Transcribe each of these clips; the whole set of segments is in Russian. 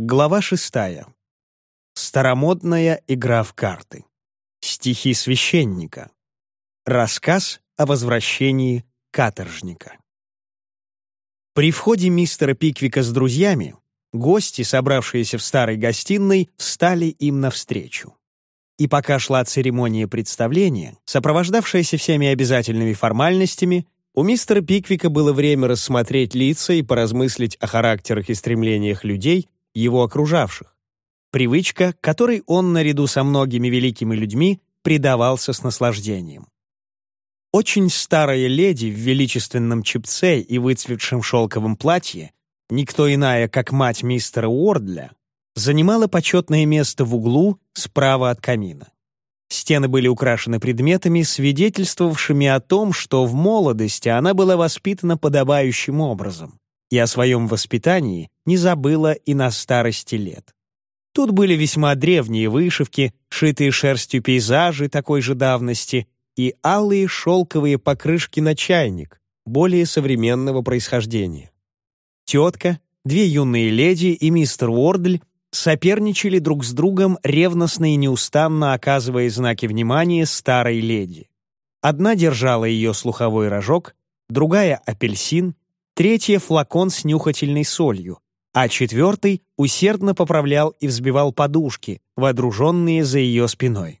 Глава шестая. Старомодная игра в карты. Стихи священника. Рассказ о возвращении каторжника. При входе мистера Пиквика с друзьями гости, собравшиеся в старой гостиной, встали им навстречу. И пока шла церемония представления, сопровождавшаяся всеми обязательными формальностями, у мистера Пиквика было время рассмотреть лица и поразмыслить о характерах и стремлениях людей, его окружавших. Привычка, которой он, наряду со многими великими людьми, предавался с наслаждением. Очень старая леди в величественном чепце и выцветшем шелковом платье, никто иная, как мать мистера Уордля, занимала почетное место в углу справа от камина. Стены были украшены предметами, свидетельствовавшими о том, что в молодости она была воспитана подобающим образом и о своем воспитании не забыла и на старости лет. Тут были весьма древние вышивки, шитые шерстью пейзажи такой же давности и алые шелковые покрышки на чайник, более современного происхождения. Тетка, две юные леди и мистер Уордль соперничали друг с другом, ревностно и неустанно оказывая знаки внимания старой леди. Одна держала ее слуховой рожок, другая — апельсин, третья — флакон с нюхательной солью, а четвертый усердно поправлял и взбивал подушки, водруженные за ее спиной.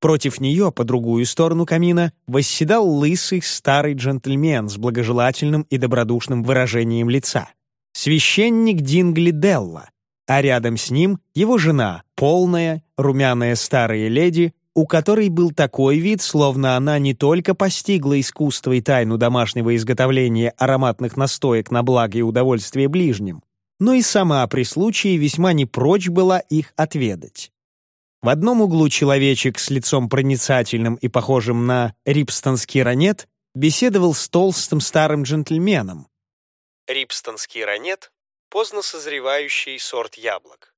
Против нее, по другую сторону камина, восседал лысый старый джентльмен с благожелательным и добродушным выражением лица. Священник Дингли Делла, а рядом с ним его жена, полная, румяная старая леди, у которой был такой вид, словно она не только постигла искусство и тайну домашнего изготовления ароматных настоек на благо и удовольствие ближним, но и сама при случае весьма не прочь была их отведать. В одном углу человечек с лицом проницательным и похожим на рипстонский ранет беседовал с толстым старым джентльменом. Рипстонский ранет — поздно созревающий сорт яблок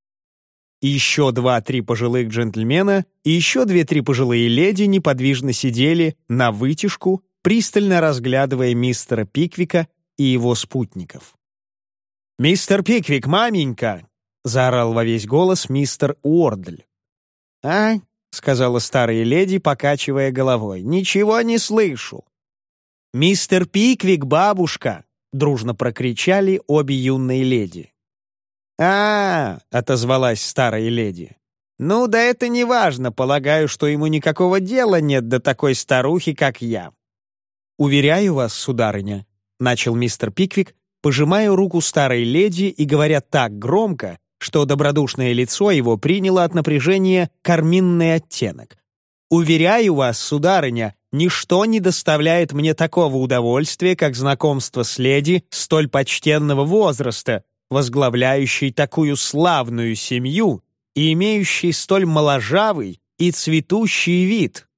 еще два-три пожилых джентльмена и еще две-три пожилые леди неподвижно сидели на вытяжку, пристально разглядывая мистера Пиквика и его спутников. «Мистер Пиквик, маменька!» — заорал во весь голос мистер Уордль. «А?» — сказала старая леди, покачивая головой. «Ничего не слышу». «Мистер Пиквик, бабушка!» — дружно прокричали обе юные леди а, отозвалась старая леди. «Ну да это не важно, полагаю, что ему никакого дела нет до такой старухи, как я». «Уверяю вас, сударыня», — начал мистер Пиквик, пожимая руку старой леди и говоря так громко, что добродушное лицо его приняло от напряжения карминный оттенок. «Уверяю вас, сударыня, ничто не доставляет мне такого удовольствия, как знакомство с леди столь почтенного возраста, возглавляющий такую славную семью и имеющий столь моложавый и цветущий вид.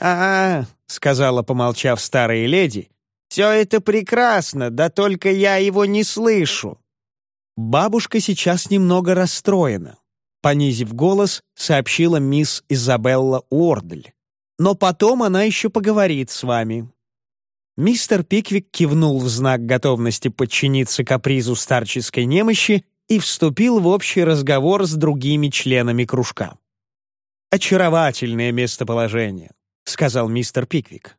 «А, -а — сказала, помолчав старая леди, — все это прекрасно, да только я его не слышу». Бабушка сейчас немного расстроена. Понизив голос, сообщила мисс Изабелла Уордль. «Но потом она еще поговорит с вами. Мистер Пиквик кивнул в знак готовности подчиниться капризу старческой немощи и вступил в общий разговор с другими членами кружка. «Очаровательное местоположение», — сказал мистер Пиквик.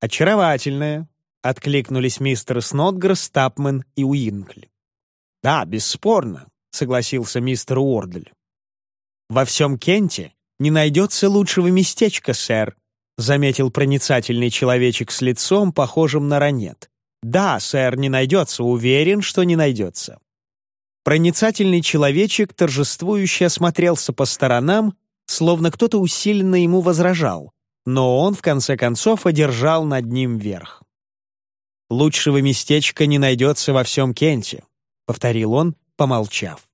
«Очаровательное», — откликнулись мистер Снотгресс, Тапмен и Уинкли. «Да, бесспорно», — согласился мистер Уордль. «Во всем Кенте не найдется лучшего местечка, сэр, — заметил проницательный человечек с лицом, похожим на ранет. «Да, сэр, не найдется, уверен, что не найдется». Проницательный человечек торжествующе осмотрелся по сторонам, словно кто-то усиленно ему возражал, но он, в конце концов, одержал над ним верх. «Лучшего местечка не найдется во всем Кенте», — повторил он, помолчав.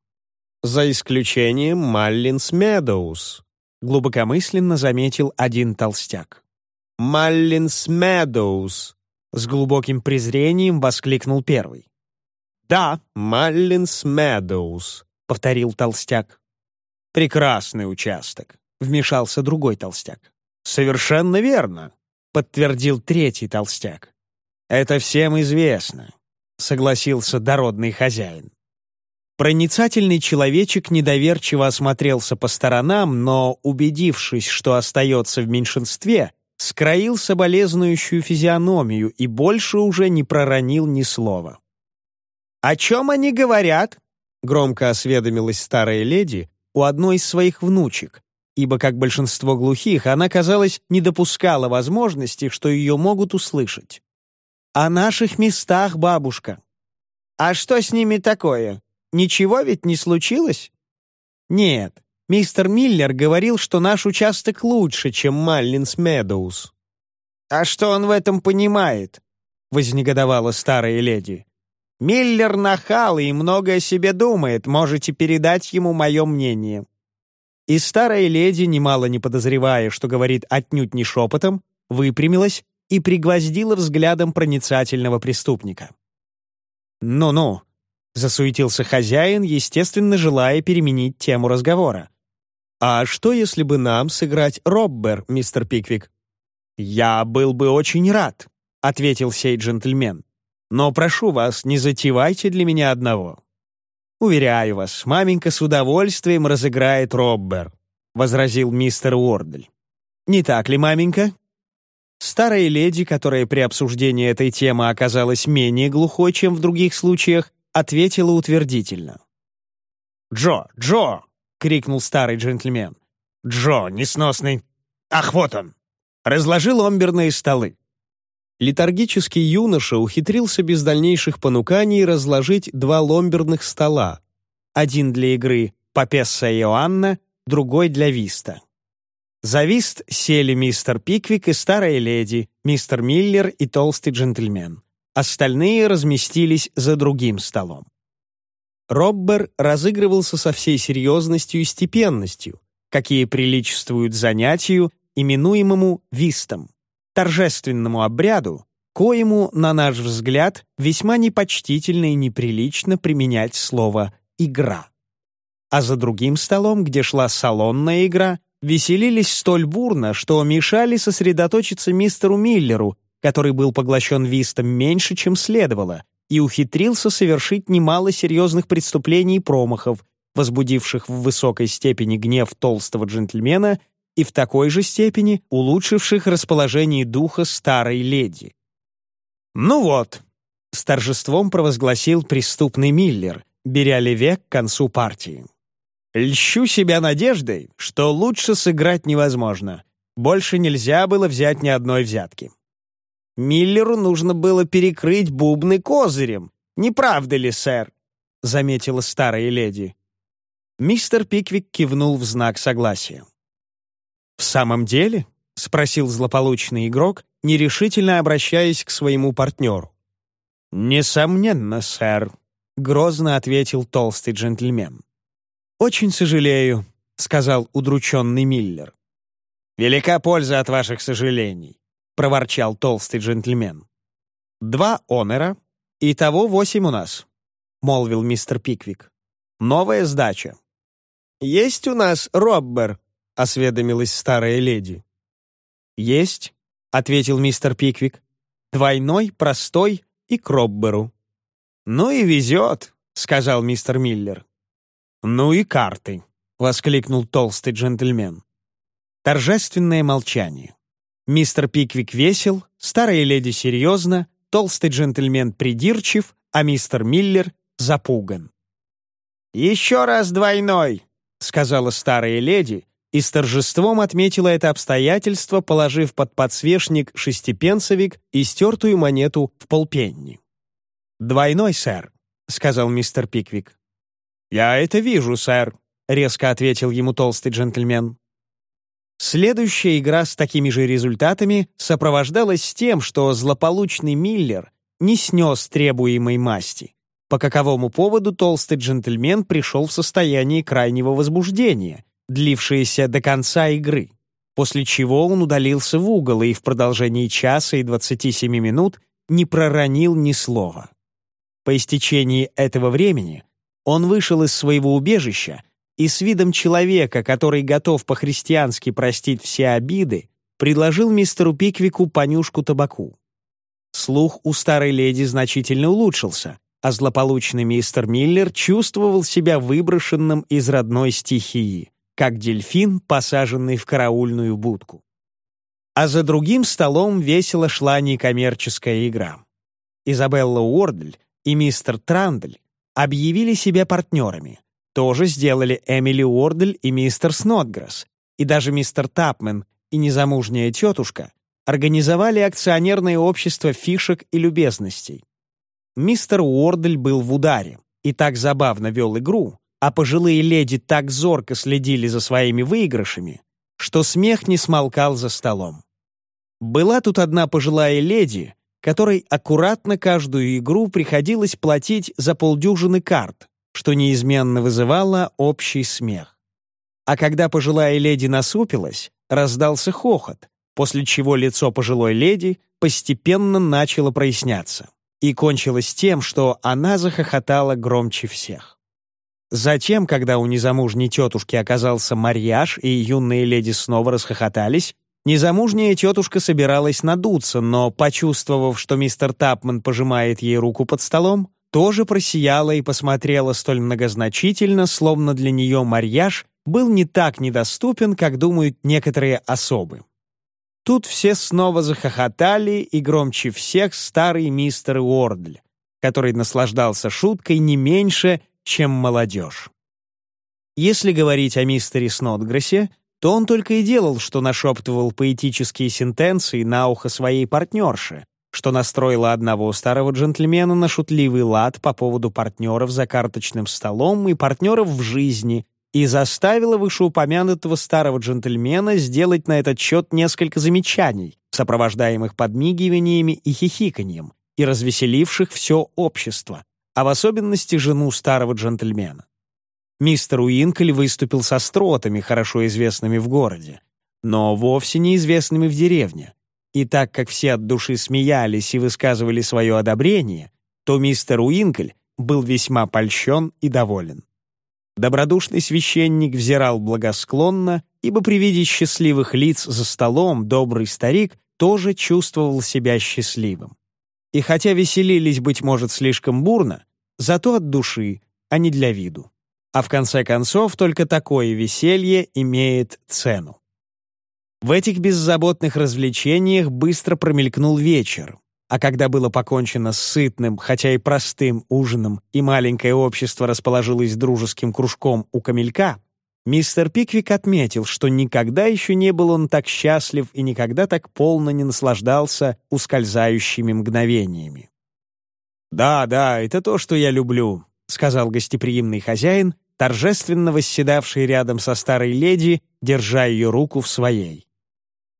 «За исключением Маллинс Медоуз», — глубокомысленно заметил один толстяк. «Маллинс Медоуз!» — с глубоким презрением воскликнул первый. «Да, Маллинс Медоуз», — повторил толстяк. «Прекрасный участок», — вмешался другой толстяк. «Совершенно верно», — подтвердил третий толстяк. «Это всем известно», — согласился дородный хозяин. Проницательный человечек недоверчиво осмотрелся по сторонам, но, убедившись, что остается в меньшинстве, скроил соболезнующую физиономию и больше уже не проронил ни слова. «О чем они говорят?» — громко осведомилась старая леди у одной из своих внучек, ибо, как большинство глухих, она, казалось, не допускала возможности, что ее могут услышать. «О наших местах, бабушка». «А что с ними такое? Ничего ведь не случилось?» «Нет, Мистер Миллер говорил, что наш участок лучше, чем Маллинс Медоуз. «А что он в этом понимает?» — вознегодовала старая леди. «Миллер нахал и много о себе думает, можете передать ему мое мнение». И старая леди, немало не подозревая, что говорит отнюдь не шепотом, выпрямилась и пригвоздила взглядом проницательного преступника. «Ну-ну», — засуетился хозяин, естественно, желая переменить тему разговора. «А что, если бы нам сыграть Роббер, мистер Пиквик?» «Я был бы очень рад», — ответил сей джентльмен. «Но прошу вас, не затевайте для меня одного». «Уверяю вас, маменька с удовольствием разыграет Роббер», — возразил мистер Уордль. «Не так ли, маменька?» Старая леди, которая при обсуждении этой темы оказалась менее глухой, чем в других случаях, ответила утвердительно. «Джо, Джо!» — крикнул старый джентльмен. «Джо, несносный! Ах, вот он!» Разложил омберные столы. Летаргический юноша ухитрился без дальнейших понуканий разложить два ломберных стола. Один для игры «Папесса Иоанна», другой для виста. За вист сели мистер Пиквик и старая леди, мистер Миллер и толстый джентльмен. Остальные разместились за другим столом. Роббер разыгрывался со всей серьезностью и степенностью, какие приличествуют занятию, именуемому вистом, торжественному обряду, коему, на наш взгляд, весьма непочтительно и неприлично применять слово «игра». А за другим столом, где шла салонная игра, веселились столь бурно, что мешали сосредоточиться мистеру Миллеру, который был поглощен вистом меньше, чем следовало, и ухитрился совершить немало серьезных преступлений и промахов, возбудивших в высокой степени гнев толстого джентльмена и в такой же степени улучшивших расположение духа старой леди. «Ну вот», — с торжеством провозгласил преступный Миллер, беря леве к концу партии. «Льщу себя надеждой, что лучше сыграть невозможно. Больше нельзя было взять ни одной взятки. Миллеру нужно было перекрыть бубны козырем. Не правда ли, сэр?» — заметила старая леди. Мистер Пиквик кивнул в знак согласия. «В самом деле?» — спросил злополучный игрок, нерешительно обращаясь к своему партнеру. «Несомненно, сэр», — грозно ответил толстый джентльмен. «Очень сожалею», — сказал удрученный Миллер. «Велика польза от ваших сожалений проворчал толстый джентльмен. «Два онера, того восемь у нас», — молвил мистер Пиквик. «Новая сдача». «Есть у нас роббер?» — осведомилась старая леди. «Есть», — ответил мистер Пиквик. «Двойной, простой и к робберу». «Ну и везет», — сказал мистер Миллер. «Ну и карты», — воскликнул толстый джентльмен. Торжественное молчание. Мистер Пиквик весел, старая леди серьезно, толстый джентльмен придирчив, а мистер Миллер запуган. «Еще раз двойной», — сказала старая леди, и с торжеством отметила это обстоятельство, положив под подсвечник шестипенсовик и стертую монету в полпенни. «Двойной, сэр», — сказал мистер Пиквик. «Я это вижу, сэр», — резко ответил ему толстый джентльмен. Следующая игра с такими же результатами сопровождалась тем, что злополучный Миллер не снес требуемой масти, по каковому поводу толстый джентльмен пришел в состояние крайнего возбуждения, длившееся до конца игры, после чего он удалился в угол и в продолжении часа и 27 минут не проронил ни слова. По истечении этого времени он вышел из своего убежища и с видом человека, который готов по-христиански простить все обиды, предложил мистеру Пиквику понюшку табаку. Слух у старой леди значительно улучшился, а злополучный мистер Миллер чувствовал себя выброшенным из родной стихии, как дельфин, посаженный в караульную будку. А за другим столом весело шла некоммерческая игра. Изабелла Уордль и мистер Трандль объявили себя партнерами. Тоже сделали Эмили Уордль и мистер Снотгресс, и даже мистер Тапмен и незамужняя тетушка организовали акционерное общество фишек и любезностей. Мистер Уордль был в ударе и так забавно вел игру, а пожилые леди так зорко следили за своими выигрышами, что смех не смолкал за столом. Была тут одна пожилая леди, которой аккуратно каждую игру приходилось платить за полдюжины карт, что неизменно вызывало общий смех. А когда пожилая леди насупилась, раздался хохот, после чего лицо пожилой леди постепенно начало проясняться и кончилось тем, что она захохотала громче всех. Затем, когда у незамужней тетушки оказался марьяж, и юные леди снова расхохотались, незамужняя тетушка собиралась надуться, но, почувствовав, что мистер Тапман пожимает ей руку под столом, тоже просияла и посмотрела столь многозначительно, словно для нее марьяж был не так недоступен, как думают некоторые особы. Тут все снова захохотали, и громче всех старый мистер Уордль, который наслаждался шуткой не меньше, чем молодежь. Если говорить о мистере Снотгрессе, то он только и делал, что нашептывал поэтические сентенции на ухо своей партнерши, что настроила одного старого джентльмена на шутливый лад по поводу партнеров за карточным столом и партнеров в жизни, и заставила вышеупомянутого старого джентльмена сделать на этот счет несколько замечаний, сопровождаемых подмигиваниями и хихиканьем, и развеселивших все общество, а в особенности жену старого джентльмена. Мистер Уинкель выступил со стротами, хорошо известными в городе, но вовсе неизвестными в деревне. И так как все от души смеялись и высказывали свое одобрение, то мистер Уинкель был весьма польщен и доволен. Добродушный священник взирал благосклонно, ибо при виде счастливых лиц за столом добрый старик тоже чувствовал себя счастливым. И хотя веселились, быть может, слишком бурно, зато от души, а не для виду. А в конце концов, только такое веселье имеет цену. В этих беззаботных развлечениях быстро промелькнул вечер, а когда было покончено с сытным, хотя и простым ужином, и маленькое общество расположилось дружеским кружком у камелька, мистер Пиквик отметил, что никогда еще не был он так счастлив и никогда так полно не наслаждался ускользающими мгновениями. «Да, да, это то, что я люблю», — сказал гостеприимный хозяин, торжественно восседавший рядом со старой леди, держа ее руку в своей.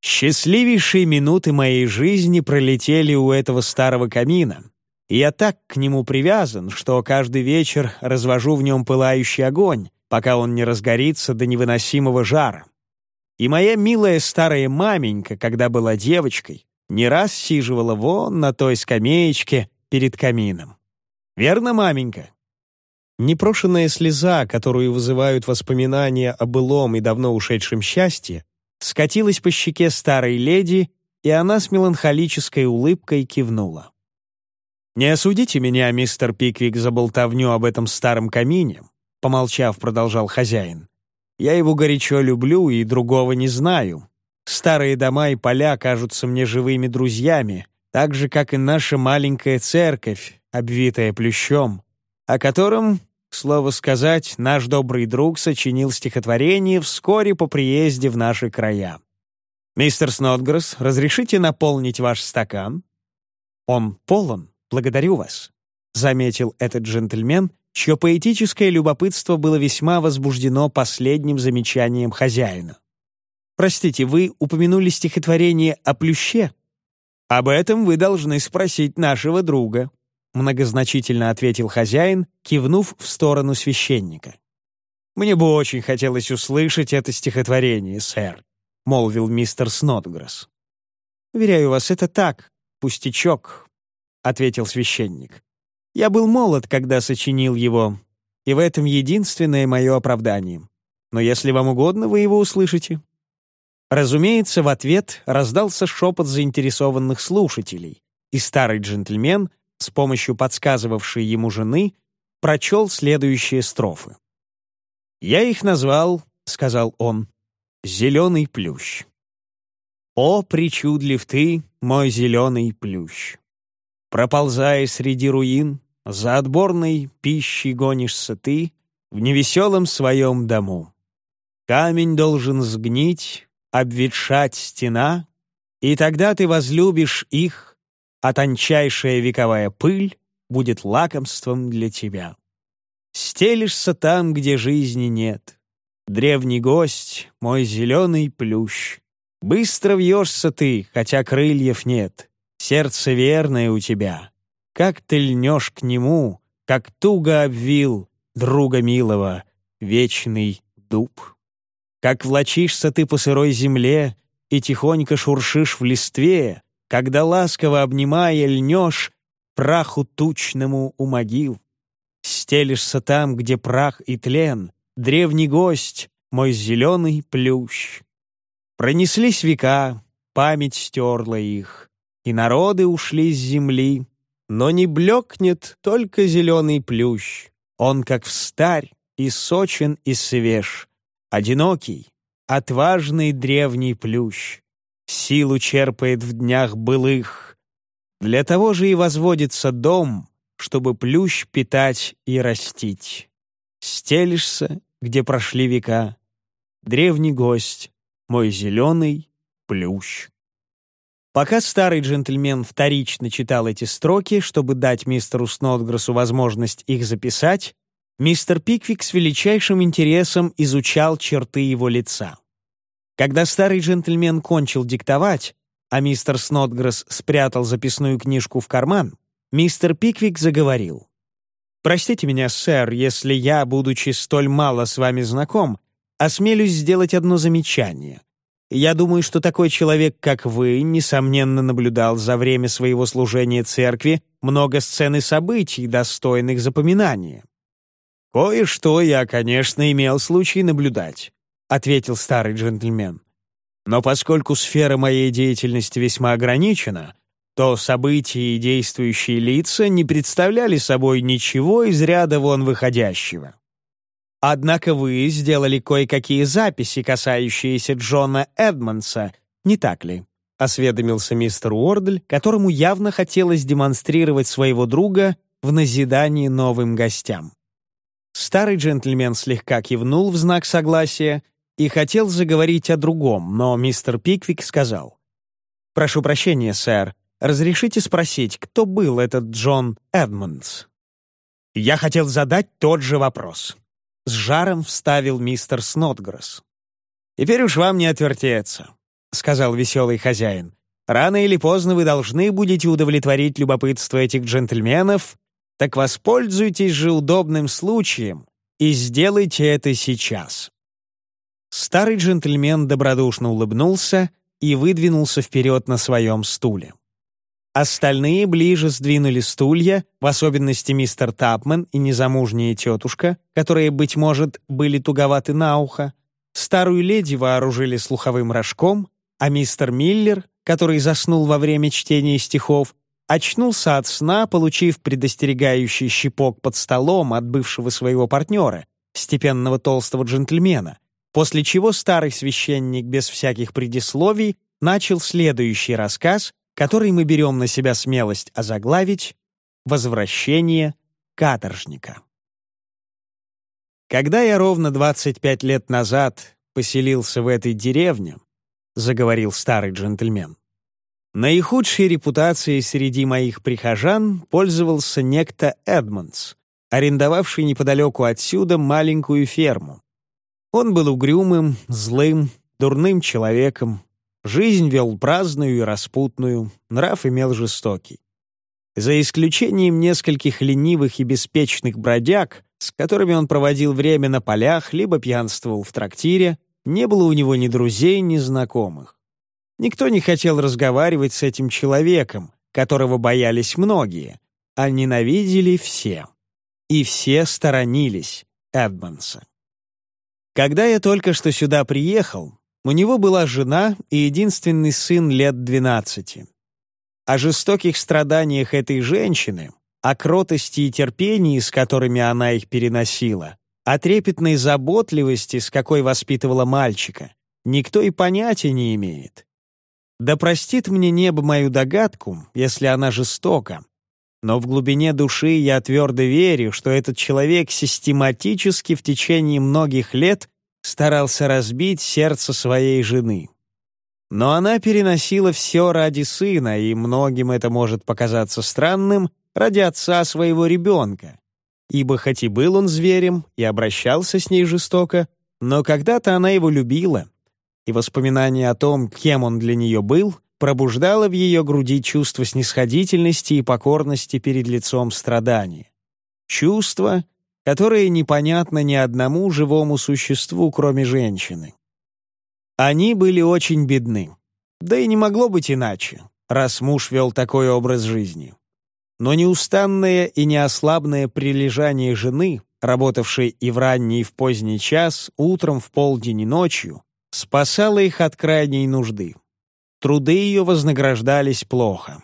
Счастливейшие минуты моей жизни пролетели у этого старого камина, я так к нему привязан, что каждый вечер развожу в нем пылающий огонь, пока он не разгорится до невыносимого жара. И моя милая старая маменька, когда была девочкой, не раз сиживала вон на той скамеечке перед камином. Верно, маменька? Непрошенная слеза, которую вызывают воспоминания о былом и давно ушедшем счастье, скатилась по щеке старой леди, и она с меланхолической улыбкой кивнула. «Не осудите меня, мистер Пиквик, за болтовню об этом старом камине», помолчав, продолжал хозяин. «Я его горячо люблю и другого не знаю. Старые дома и поля кажутся мне живыми друзьями, так же, как и наша маленькая церковь, обвитая плющом, о котором Слово сказать, наш добрый друг сочинил стихотворение вскоре по приезде в наши края. «Мистер Снотгресс, разрешите наполнить ваш стакан?» «Он полон, благодарю вас», — заметил этот джентльмен, чье поэтическое любопытство было весьма возбуждено последним замечанием хозяина. «Простите, вы упомянули стихотворение о плюще?» «Об этом вы должны спросить нашего друга», многозначительно ответил хозяин, кивнув в сторону священника. «Мне бы очень хотелось услышать это стихотворение, сэр», — молвил мистер Снотгресс. «Уверяю вас, это так, пустячок», — ответил священник. «Я был молод, когда сочинил его, и в этом единственное мое оправдание. Но если вам угодно, вы его услышите». Разумеется, в ответ раздался шепот заинтересованных слушателей, и старый джентльмен с помощью подсказывавшей ему жены, прочел следующие строфы. «Я их назвал, — сказал он, — зеленый плющ. О, причудлив ты, мой зеленый плющ! Проползая среди руин, за отборной пищей гонишься ты в невеселом своем дому. Камень должен сгнить, обветшать стена, и тогда ты возлюбишь их, а тончайшая вековая пыль будет лакомством для тебя. Стелишься там, где жизни нет. Древний гость, мой зеленый плющ. Быстро вьешься ты, хотя крыльев нет. Сердце верное у тебя. Как ты льнешь к нему, как туго обвил друга милого, вечный дуб. Как влочишься ты по сырой земле и тихонько шуршишь в листве, когда ласково обнимая льнешь праху тучному у могил. Стелишься там, где прах и тлен, древний гость, мой зеленый плющ. Пронеслись века, память стерла их, и народы ушли с земли, но не блекнет только зеленый плющ. Он как встарь, и сочен, и свеж, одинокий, отважный древний плющ. Силу черпает в днях былых. Для того же и возводится дом, чтобы плющ питать и растить. Стелишься, где прошли века, древний гость, мой зеленый плющ. Пока старый джентльмен вторично читал эти строки, чтобы дать мистеру Снотграссу возможность их записать, мистер Пиквик с величайшим интересом изучал черты его лица. Когда старый джентльмен кончил диктовать, а мистер Снотгресс спрятал записную книжку в карман, мистер Пиквик заговорил. «Простите меня, сэр, если я, будучи столь мало с вами знаком, осмелюсь сделать одно замечание. Я думаю, что такой человек, как вы, несомненно наблюдал за время своего служения церкви много сцен и событий, достойных запоминания. «Кое-что я, конечно, имел случай наблюдать», — ответил старый джентльмен. «Но поскольку сфера моей деятельности весьма ограничена, то события и действующие лица не представляли собой ничего из ряда вон выходящего. Однако вы сделали кое-какие записи, касающиеся Джона Эдмонса, не так ли?» — осведомился мистер Уордль, которому явно хотелось демонстрировать своего друга в назидании новым гостям. Старый джентльмен слегка кивнул в знак согласия и хотел заговорить о другом, но мистер Пиквик сказал. «Прошу прощения, сэр, разрешите спросить, кто был этот Джон Эдмонс?» «Я хотел задать тот же вопрос», с жаром вставил мистер Снотгресс. «Теперь уж вам не отвертеться», — сказал веселый хозяин. «Рано или поздно вы должны будете удовлетворить любопытство этих джентльменов, так воспользуйтесь же удобным случаем и сделайте это сейчас». Старый джентльмен добродушно улыбнулся и выдвинулся вперед на своем стуле. Остальные ближе сдвинули стулья, в особенности мистер Тапмен и незамужняя тетушка, которые, быть может, были туговаты на ухо. Старую леди вооружили слуховым рожком, а мистер Миллер, который заснул во время чтения стихов, очнулся от сна, получив предостерегающий щипок под столом от бывшего своего партнера, степенного толстого джентльмена, после чего старый священник без всяких предисловий начал следующий рассказ, который мы берем на себя смелость озаглавить «Возвращение каторжника». Когда я ровно 25 лет назад поселился в этой деревне, заговорил старый джентльмен, наихудшей репутацией среди моих прихожан пользовался некто Эдмондс, арендовавший неподалеку отсюда маленькую ферму. Он был угрюмым, злым, дурным человеком, Жизнь вел праздную и распутную, нрав имел жестокий. За исключением нескольких ленивых и беспечных бродяг, с которыми он проводил время на полях либо пьянствовал в трактире, не было у него ни друзей, ни знакомых. Никто не хотел разговаривать с этим человеком, которого боялись многие, а ненавидели все. И все сторонились Эдмонса. Когда я только что сюда приехал, у него была жена и единственный сын лет двенадцати. о жестоких страданиях этой женщины, о кротости и терпении, с которыми она их переносила, о трепетной заботливости, с какой воспитывала мальчика, никто и понятия не имеет. Да простит мне небо мою догадку, если она жестока, но в глубине души я твердо верю, что этот человек систематически в течение многих лет старался разбить сердце своей жены. Но она переносила все ради сына, и многим это может показаться странным, ради отца своего ребенка. Ибо хоть и был он зверем и обращался с ней жестоко, но когда-то она его любила, и воспоминание о том, кем он для нее был, пробуждало в ее груди чувство снисходительности и покорности перед лицом страдания. Чувство, которое непонятно ни одному живому существу, кроме женщины. Они были очень бедны. Да и не могло быть иначе, раз муж вел такой образ жизни. Но неустанное и неослабное прилежание жены, работавшей и в ранний, и в поздний час, утром, в полдень и ночью, спасало их от крайней нужды. Труды ее вознаграждались плохо.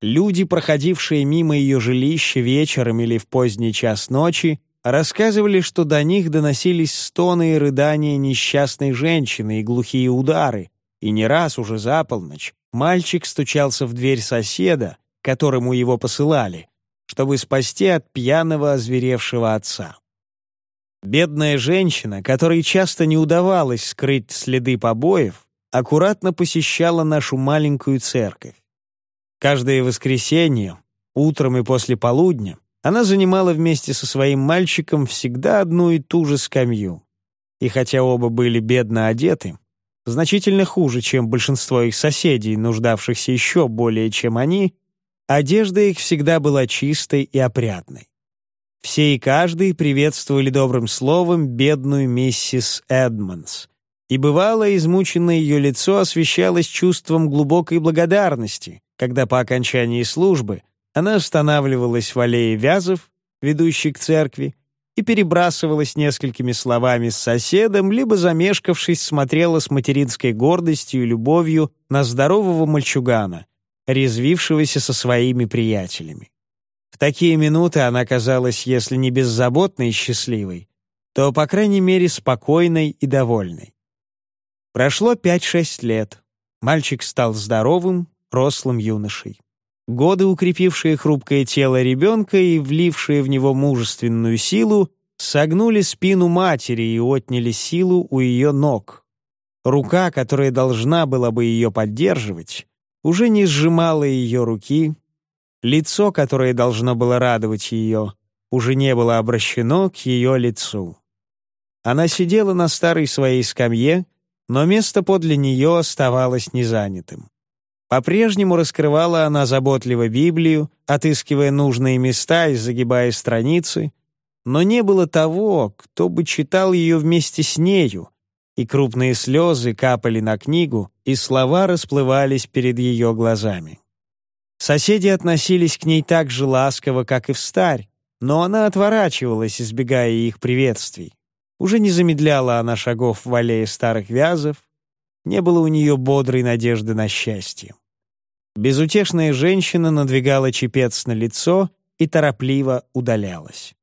Люди, проходившие мимо ее жилища вечером или в поздний час ночи, рассказывали, что до них доносились стоны и рыдания несчастной женщины и глухие удары, и не раз уже за полночь мальчик стучался в дверь соседа, которому его посылали, чтобы спасти от пьяного озверевшего отца. Бедная женщина, которой часто не удавалось скрыть следы побоев, аккуратно посещала нашу маленькую церковь. Каждое воскресенье, утром и после полудня, она занимала вместе со своим мальчиком всегда одну и ту же скамью. И хотя оба были бедно одеты, значительно хуже, чем большинство их соседей, нуждавшихся еще более, чем они, одежда их всегда была чистой и опрятной. Все и каждый приветствовали добрым словом бедную миссис Эдмонс, и бывало измученное ее лицо освещалось чувством глубокой благодарности, когда по окончании службы она останавливалась в аллее вязов, ведущей к церкви, и перебрасывалась несколькими словами с соседом, либо, замешкавшись, смотрела с материнской гордостью и любовью на здорового мальчугана, резвившегося со своими приятелями. В такие минуты она казалась, если не беззаботной и счастливой, то, по крайней мере, спокойной и довольной. Прошло пять-шесть лет. Мальчик стал здоровым, рослым юношей. Годы, укрепившие хрупкое тело ребенка и влившие в него мужественную силу, согнули спину матери и отняли силу у ее ног. Рука, которая должна была бы ее поддерживать, уже не сжимала ее руки, лицо, которое должно было радовать ее, уже не было обращено к ее лицу. Она сидела на старой своей скамье, но место подле нее оставалось незанятым. По-прежнему раскрывала она заботливо Библию, отыскивая нужные места и загибая страницы, но не было того, кто бы читал ее вместе с нею, и крупные слезы капали на книгу, и слова расплывались перед ее глазами. Соседи относились к ней так же ласково, как и в старь, но она отворачивалась, избегая их приветствий. Уже не замедляла она шагов в аллее старых вязов, не было у нее бодрой надежды на счастье. Безутешная женщина надвигала чепец на лицо и торопливо удалялась.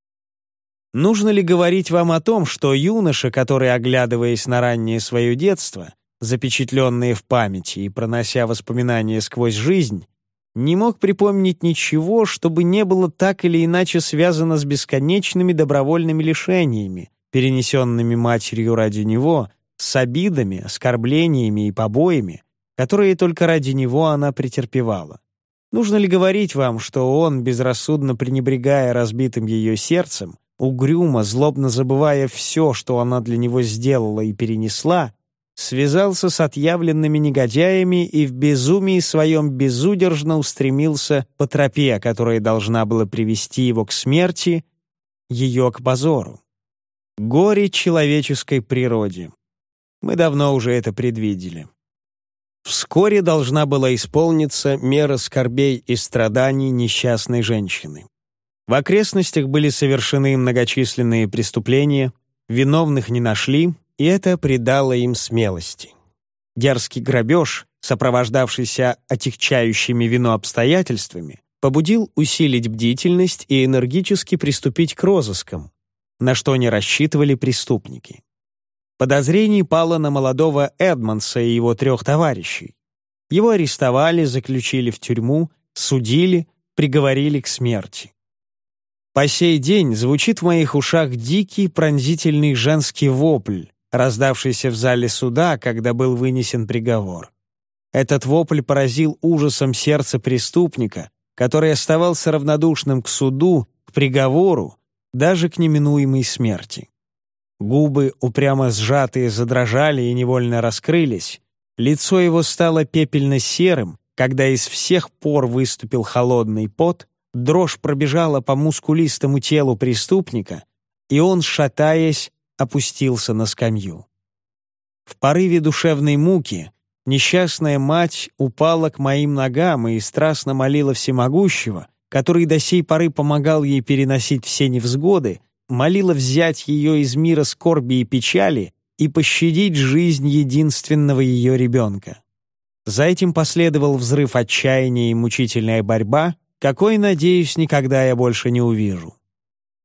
Нужно ли говорить вам о том, что юноша, который, оглядываясь на раннее свое детство, запечатленные в памяти и пронося воспоминания сквозь жизнь, не мог припомнить ничего, чтобы не было так или иначе связано с бесконечными добровольными лишениями, перенесенными матерью ради него, с обидами, оскорблениями и побоями, которые только ради него она претерпевала. Нужно ли говорить вам, что он, безрассудно пренебрегая разбитым ее сердцем, угрюмо, злобно забывая все, что она для него сделала и перенесла, связался с отъявленными негодяями и в безумии своем безудержно устремился по тропе, которая должна была привести его к смерти, ее к позору. Горе человеческой природе. Мы давно уже это предвидели. Вскоре должна была исполниться мера скорбей и страданий несчастной женщины. В окрестностях были совершены многочисленные преступления, виновных не нашли, и это придало им смелости. Дерзкий грабеж, сопровождавшийся отягчающими вину обстоятельствами, побудил усилить бдительность и энергически приступить к розыскам, на что не рассчитывали преступники. Подозрение пало на молодого Эдмонса и его трех товарищей. Его арестовали, заключили в тюрьму, судили, приговорили к смерти. По сей день звучит в моих ушах дикий пронзительный женский вопль, раздавшийся в зале суда, когда был вынесен приговор. Этот вопль поразил ужасом сердце преступника, который оставался равнодушным к суду, к приговору, даже к неминуемой смерти. Губы, упрямо сжатые, задрожали и невольно раскрылись. Лицо его стало пепельно-серым, когда из всех пор выступил холодный пот, дрожь пробежала по мускулистому телу преступника, и он, шатаясь, опустился на скамью. В порыве душевной муки несчастная мать упала к моим ногам и страстно молила всемогущего, который до сей поры помогал ей переносить все невзгоды, молила взять ее из мира скорби и печали и пощадить жизнь единственного ее ребенка. За этим последовал взрыв отчаяния и мучительная борьба, какой, надеюсь, никогда я больше не увижу.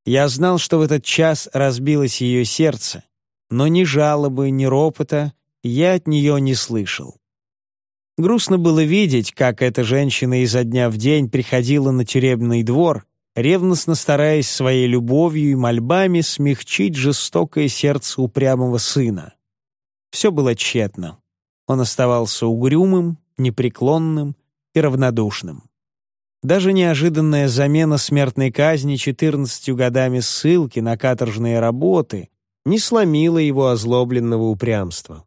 Я знал, что в этот час разбилось ее сердце, но ни жалобы, ни ропота я от нее не слышал. Грустно было видеть, как эта женщина изо дня в день приходила на тюремный двор, ревностно стараясь своей любовью и мольбами смягчить жестокое сердце упрямого сына. Все было тщетно. Он оставался угрюмым, непреклонным и равнодушным. Даже неожиданная замена смертной казни 14 годами ссылки на каторжные работы не сломила его озлобленного упрямства.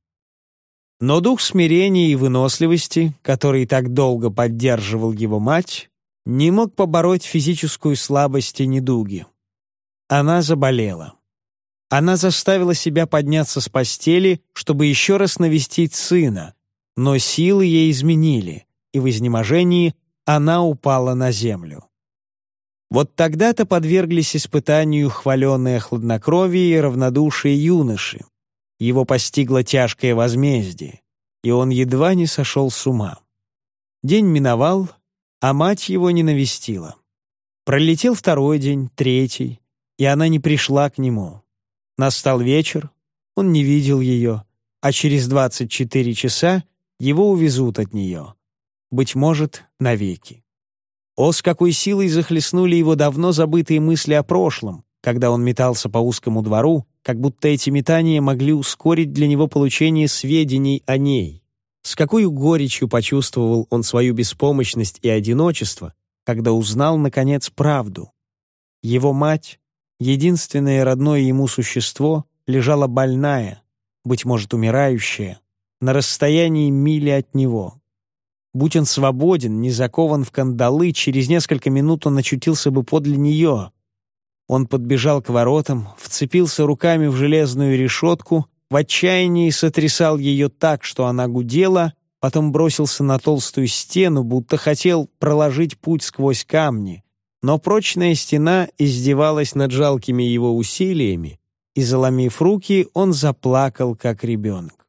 Но дух смирения и выносливости, который так долго поддерживал его мать, не мог побороть физическую слабость и недуги. Она заболела. Она заставила себя подняться с постели, чтобы еще раз навестить сына, но силы ей изменили, и в изнеможении она упала на землю. Вот тогда-то подверглись испытанию хваленное хладнокровие и равнодушие юноши. Его постигло тяжкое возмездие, и он едва не сошел с ума. День миновал, а мать его не навестила. Пролетел второй день, третий, и она не пришла к нему. Настал вечер, он не видел ее, а через 24 часа его увезут от нее быть может, навеки. О, с какой силой захлестнули его давно забытые мысли о прошлом, когда он метался по узкому двору, как будто эти метания могли ускорить для него получение сведений о ней. С какой горечью почувствовал он свою беспомощность и одиночество, когда узнал, наконец, правду. Его мать, единственное родное ему существо, лежала больная, быть может, умирающая, на расстоянии мили от него. Будь он свободен, не закован в кандалы, через несколько минут он очутился бы подле нее. Он подбежал к воротам, вцепился руками в железную решетку, в отчаянии сотрясал ее так, что она гудела, потом бросился на толстую стену, будто хотел проложить путь сквозь камни. Но прочная стена издевалась над жалкими его усилиями, и, заломив руки, он заплакал, как ребенок.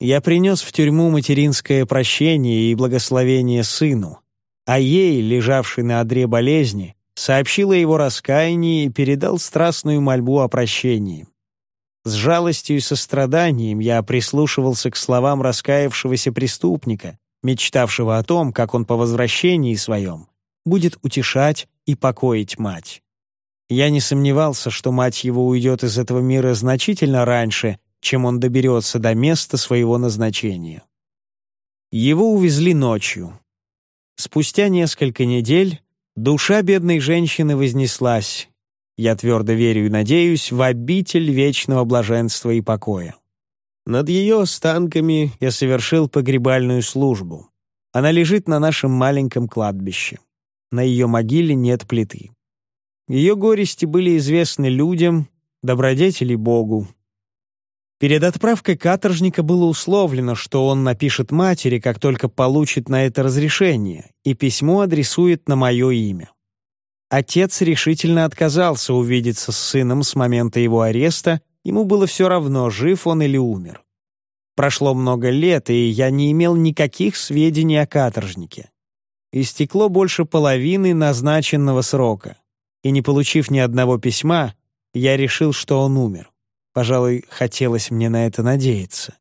Я принес в тюрьму материнское прощение и благословение сыну, а ей, лежавшей на одре болезни, сообщила его раскаяние и передал страстную мольбу о прощении. С жалостью и состраданием я прислушивался к словам раскаявшегося преступника, мечтавшего о том, как он по возвращении своем будет утешать и покоить мать. Я не сомневался, что мать его уйдет из этого мира значительно раньше, чем он доберется до места своего назначения. Его увезли ночью. Спустя несколько недель душа бедной женщины вознеслась, я твердо верю и надеюсь, в обитель вечного блаженства и покоя. Над ее останками я совершил погребальную службу. Она лежит на нашем маленьком кладбище. На ее могиле нет плиты. Ее горести были известны людям, добродетели Богу, Перед отправкой каторжника было условлено, что он напишет матери, как только получит на это разрешение, и письмо адресует на мое имя. Отец решительно отказался увидеться с сыном с момента его ареста, ему было все равно, жив он или умер. Прошло много лет, и я не имел никаких сведений о каторжнике. Истекло больше половины назначенного срока, и не получив ни одного письма, я решил, что он умер. Пожалуй, хотелось мне на это надеяться.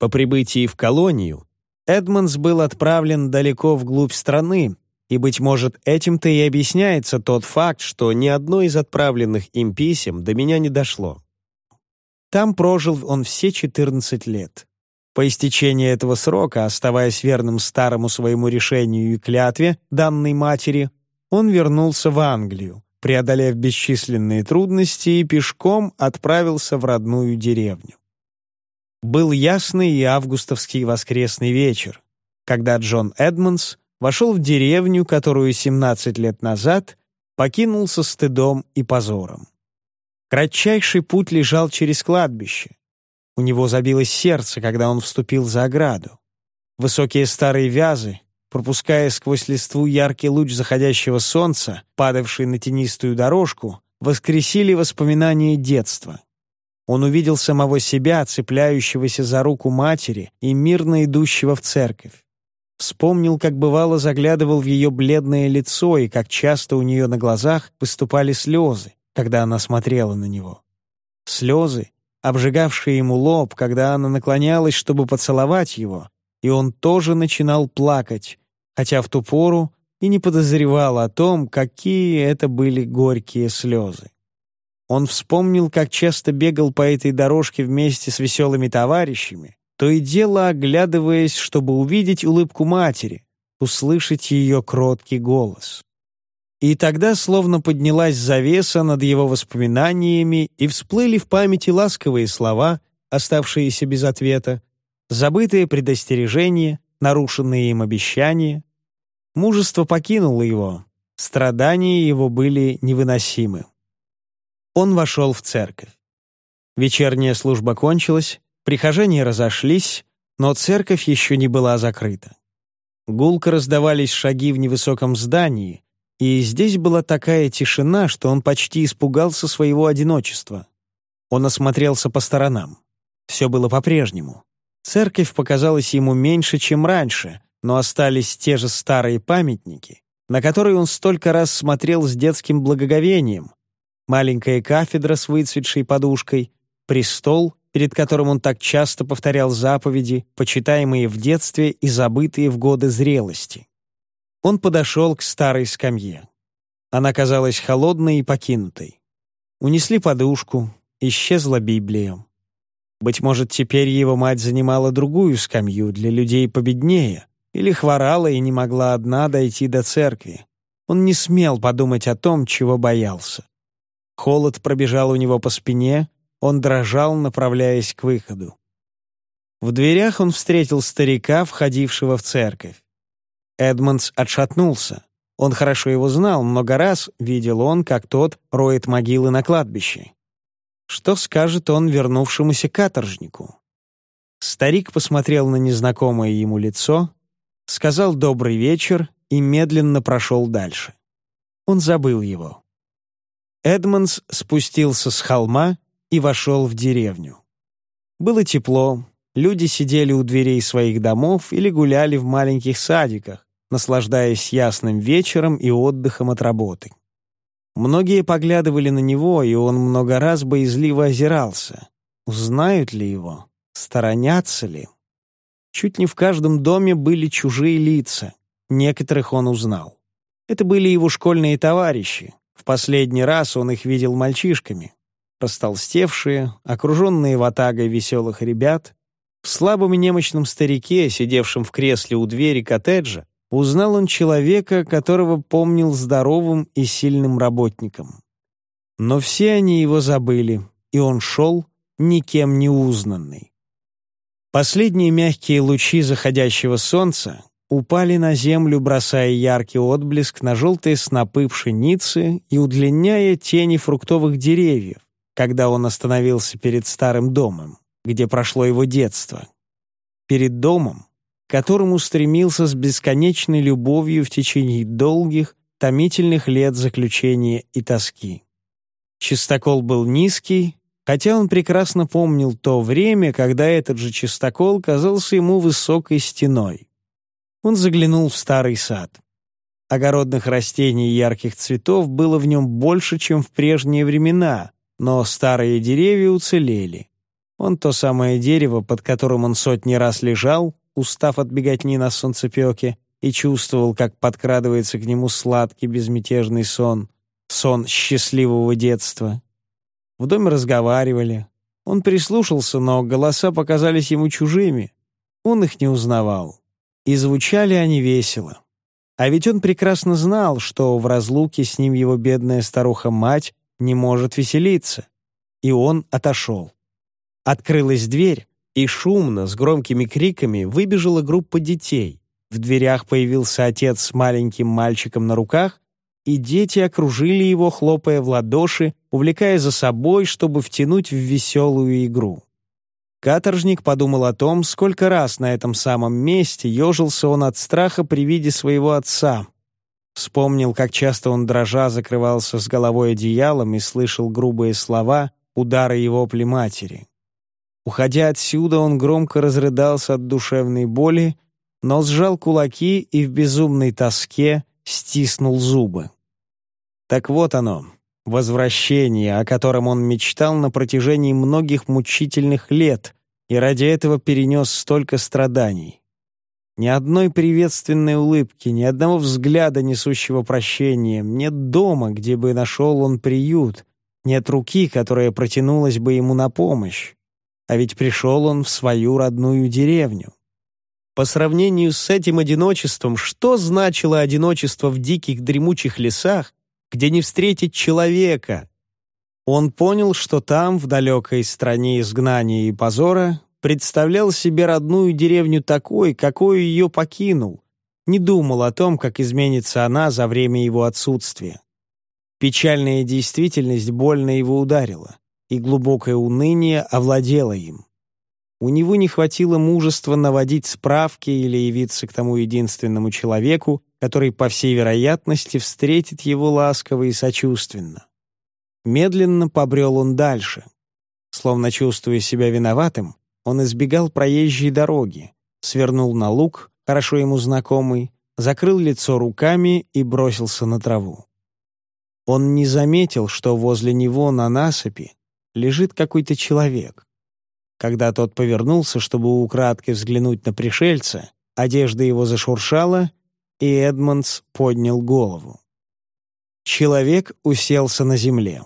По прибытии в колонию Эдмонс был отправлен далеко вглубь страны, и, быть может, этим-то и объясняется тот факт, что ни одно из отправленных им писем до меня не дошло. Там прожил он все 14 лет. По истечении этого срока, оставаясь верным старому своему решению и клятве, данной матери, он вернулся в Англию, преодолев бесчисленные трудности и пешком отправился в родную деревню. Был ясный и августовский воскресный вечер, когда Джон Эдмонс вошел в деревню, которую 17 лет назад покинул со стыдом и позором. Кратчайший путь лежал через кладбище. У него забилось сердце, когда он вступил за ограду. Высокие старые вязы, пропуская сквозь листву яркий луч заходящего солнца, падавший на тенистую дорожку, воскресили воспоминания детства. Он увидел самого себя, цепляющегося за руку матери и мирно идущего в церковь. Вспомнил, как бывало заглядывал в ее бледное лицо и как часто у нее на глазах выступали слезы, когда она смотрела на него. Слезы, обжигавшие ему лоб, когда она наклонялась, чтобы поцеловать его, и он тоже начинал плакать, хотя в ту пору и не подозревал о том, какие это были горькие слезы. Он вспомнил, как часто бегал по этой дорожке вместе с веселыми товарищами, то и дело оглядываясь, чтобы увидеть улыбку матери, услышать ее кроткий голос. И тогда словно поднялась завеса над его воспоминаниями, и всплыли в памяти ласковые слова, оставшиеся без ответа, забытые предостережения, нарушенные им обещания. Мужество покинуло его, страдания его были невыносимы. Он вошел в церковь. Вечерняя служба кончилась, прихожане разошлись, но церковь еще не была закрыта. Гулко раздавались шаги в невысоком здании, и здесь была такая тишина, что он почти испугался своего одиночества. Он осмотрелся по сторонам. Все было по-прежнему. Церковь показалась ему меньше, чем раньше, но остались те же старые памятники, на которые он столько раз смотрел с детским благоговением, маленькая кафедра с выцветшей подушкой, престол, перед которым он так часто повторял заповеди, почитаемые в детстве и забытые в годы зрелости. Он подошел к старой скамье. Она казалась холодной и покинутой. Унесли подушку, исчезла Библия. Быть может, теперь его мать занимала другую скамью для людей победнее, или хворала и не могла одна дойти до церкви. Он не смел подумать о том, чего боялся. Холод пробежал у него по спине, он дрожал, направляясь к выходу. В дверях он встретил старика, входившего в церковь. Эдмондс отшатнулся. Он хорошо его знал, много раз видел он, как тот роет могилы на кладбище. Что скажет он вернувшемуся каторжнику? Старик посмотрел на незнакомое ему лицо, сказал «добрый вечер» и медленно прошел дальше. Он забыл его. Эдмонс спустился с холма и вошел в деревню. Было тепло, люди сидели у дверей своих домов или гуляли в маленьких садиках, наслаждаясь ясным вечером и отдыхом от работы. Многие поглядывали на него, и он много раз боязливо озирался. Узнают ли его? Сторонятся ли? Чуть не в каждом доме были чужие лица. Некоторых он узнал. Это были его школьные товарищи, в последний раз он их видел мальчишками. Растолстевшие, окруженные ватагой веселых ребят. В слабом и немощном старике, сидевшем в кресле у двери коттеджа, узнал он человека, которого помнил здоровым и сильным работником. Но все они его забыли, и он шел, никем не узнанный. Последние мягкие лучи заходящего солнца упали на землю, бросая яркий отблеск на желтые снопы пшеницы и удлиняя тени фруктовых деревьев, когда он остановился перед старым домом, где прошло его детство. Перед домом, которому стремился с бесконечной любовью в течение долгих, томительных лет заключения и тоски. Чистокол был низкий, хотя он прекрасно помнил то время, когда этот же чистокол казался ему высокой стеной. Он заглянул в старый сад. Огородных растений и ярких цветов было в нем больше, чем в прежние времена, но старые деревья уцелели. Он то самое дерево, под которым он сотни раз лежал, устав от беготни на солнцепеке, и чувствовал, как подкрадывается к нему сладкий безмятежный сон, сон счастливого детства. В доме разговаривали. Он прислушался, но голоса показались ему чужими. Он их не узнавал. И звучали они весело. А ведь он прекрасно знал, что в разлуке с ним его бедная старуха-мать не может веселиться. И он отошел. Открылась дверь, и шумно, с громкими криками, выбежала группа детей. В дверях появился отец с маленьким мальчиком на руках, и дети окружили его, хлопая в ладоши, увлекая за собой, чтобы втянуть в веселую игру. Каторжник подумал о том, сколько раз на этом самом месте ежился он от страха при виде своего отца. Вспомнил, как часто он дрожа закрывался с головой одеялом и слышал грубые слова, удары его вопли матери. Уходя отсюда, он громко разрыдался от душевной боли, но сжал кулаки и в безумной тоске стиснул зубы. Так вот оно, возвращение, о котором он мечтал на протяжении многих мучительных лет и ради этого перенес столько страданий. Ни одной приветственной улыбки, ни одного взгляда, несущего прощения, нет дома, где бы нашел он приют, нет руки, которая протянулась бы ему на помощь. А ведь пришел он в свою родную деревню. По сравнению с этим одиночеством, что значило одиночество в диких дремучих лесах, где не встретить человека? Он понял, что там, в далекой стране изгнания и позора, представлял себе родную деревню такой, какой ее покинул, не думал о том, как изменится она за время его отсутствия. Печальная действительность больно его ударила и глубокое уныние овладело им. У него не хватило мужества наводить справки или явиться к тому единственному человеку, который, по всей вероятности, встретит его ласково и сочувственно. Медленно побрел он дальше. Словно чувствуя себя виноватым, он избегал проезжей дороги, свернул на луг, хорошо ему знакомый, закрыл лицо руками и бросился на траву. Он не заметил, что возле него на насыпи лежит какой-то человек. Когда тот повернулся, чтобы украдкой взглянуть на пришельца, одежда его зашуршала, и Эдмондс поднял голову. Человек уселся на земле.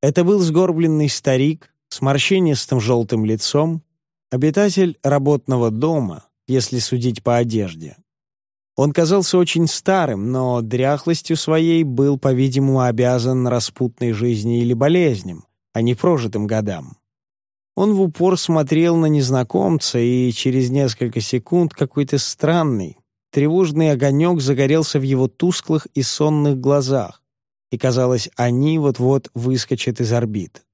Это был сгорбленный старик с морщинистым желтым лицом, обитатель работного дома, если судить по одежде. Он казался очень старым, но дряхлостью своей был, по-видимому, обязан распутной жизни или болезням, а не прожитым годам. Он в упор смотрел на незнакомца, и через несколько секунд какой-то странный, тревожный огонек загорелся в его тусклых и сонных глазах, и, казалось, они вот-вот выскочат из орбит.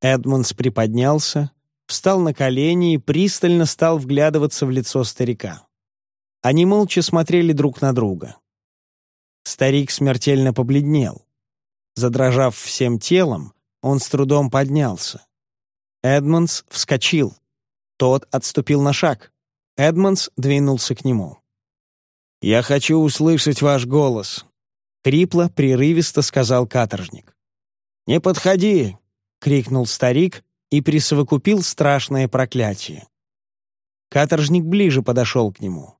Эдмондс приподнялся, встал на колени и пристально стал вглядываться в лицо старика. Они молча смотрели друг на друга. Старик смертельно побледнел. Задрожав всем телом, он с трудом поднялся. Эдмонс вскочил. Тот отступил на шаг. Эдмонс двинулся к нему. «Я хочу услышать ваш голос», — хрипло, прерывисто сказал каторжник. «Не подходи!» — крикнул старик и присовокупил страшное проклятие. Каторжник ближе подошел к нему.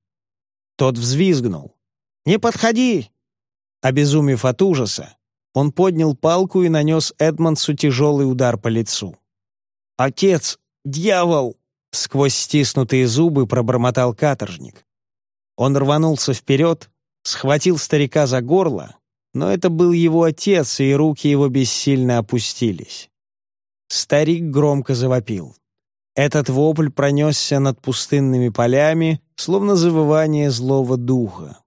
Тот взвизгнул. «Не подходи!» Обезумев от ужаса, он поднял палку и нанес Эдмонсу тяжелый удар по лицу. «Отец! Дьявол!» — сквозь стиснутые зубы пробормотал каторжник. Он рванулся вперед, схватил старика за горло, но это был его отец, и руки его бессильно опустились. Старик громко завопил. Этот вопль пронесся над пустынными полями, словно завывание злого духа.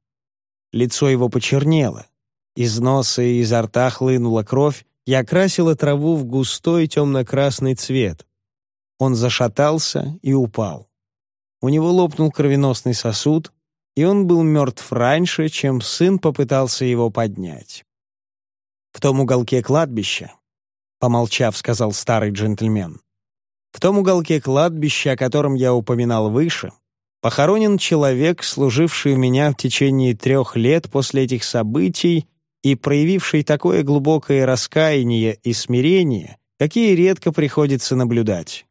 Лицо его почернело. Из носа и изо рта хлынула кровь и окрасила траву в густой темно-красный цвет. Он зашатался и упал. У него лопнул кровеносный сосуд, и он был мертв раньше, чем сын попытался его поднять. В том уголке кладбища, помолчав, сказал старый джентльмен. В том уголке кладбища, о котором я упоминал выше, похоронен человек, служивший у меня в течение трех лет после этих событий и проявивший такое глубокое раскаяние и смирение, какие редко приходится наблюдать.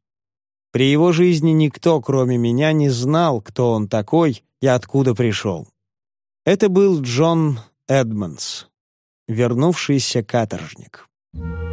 При его жизни никто, кроме меня, не знал, кто он такой и откуда пришел. Это был Джон Эдмонс, вернувшийся каторжник. Thank you.